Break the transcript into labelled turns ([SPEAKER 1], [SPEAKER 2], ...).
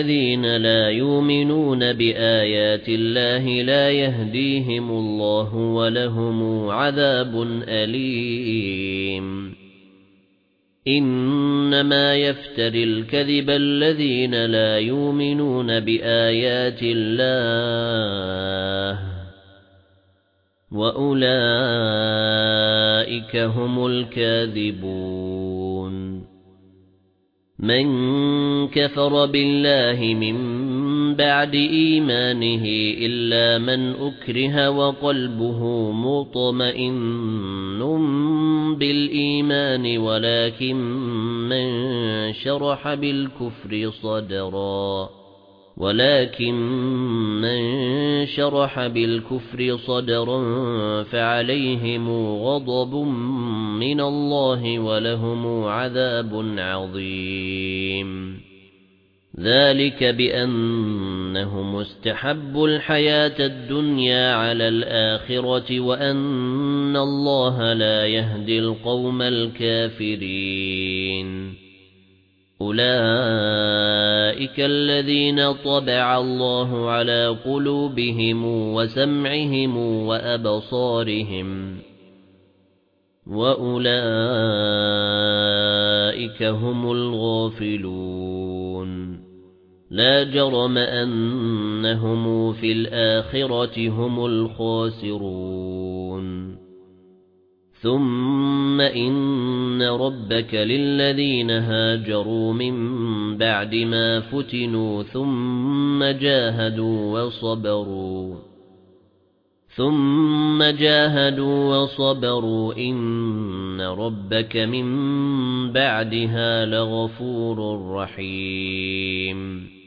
[SPEAKER 1] الَّذِينَ لَا يُؤْمِنُونَ بِآيَاتِ اللَّهِ لَا يَهْدِيهِمُ اللَّهُ وَلَهُمْ عَذَابٌ أَلِيمٌ. إِنَّمَا يَفْتَرِي الْكَذِبَ الَّذِينَ لَا يُؤْمِنُونَ بِآيَاتِ اللَّهِ وَأُولَئِكَ هُمُ الْكَاذِبُونَ. مَنْ كَفَرَ بِاللَّهِ مِنْ بَعْدِ إِيمَانِهِ إِلَّا مَنْ أُكْرِهَ وَقَلْبُهُ مُطْمَئِنٌّ بِالْإِيمَانِ وَلَكِن مَّن شَرَحَ بِالْكُفْرِ صَدْرًا. ولكن من شرح بالكفر صدرا فعليهم غضب من الله ولهم عذاب عظيم. ذلك بأنهم استحبوا الحياة الدنيا على الآخرة وأن الله لا يهدي القوم الكافرين. أُولَئِكَ الَّذِينَ طَبَعَ اللَّهُ عَلَى قُلُوبِهِمْ وَسَمْعِهِمْ وَأَبْصَارِهِمْ وَأُولَئِكَ هُمُ الْغَافِلُونَ لَا جَرَمَ أَنَّهُمْ فِي الْآخِرَةِ هُمُ الْخَاسِرُونَ ثُمَّ إِنَّ رَبَّكَ لِلَّذِينَ هَاجَرُوا مِن بَعْدِ مَا فُتِنُوا ثُمَّ جَاهَدُوا وَصَبَرُوا ثُمَّ جَاهَدُوا وَصَبَرُوا إِنَّ رَبَّكَ مِن بَعْدِهَا لَغَفُورٌ رَّحِيمٌ